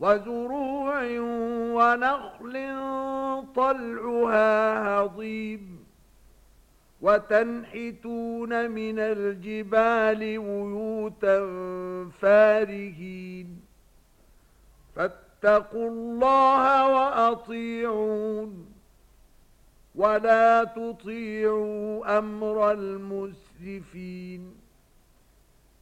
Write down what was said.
وزروع ونخل طلعها هضيب وتنحتون من الجبال بيوتا فارهين فاتقوا الله وأطيعون ولا تطيعوا أمر المسرفين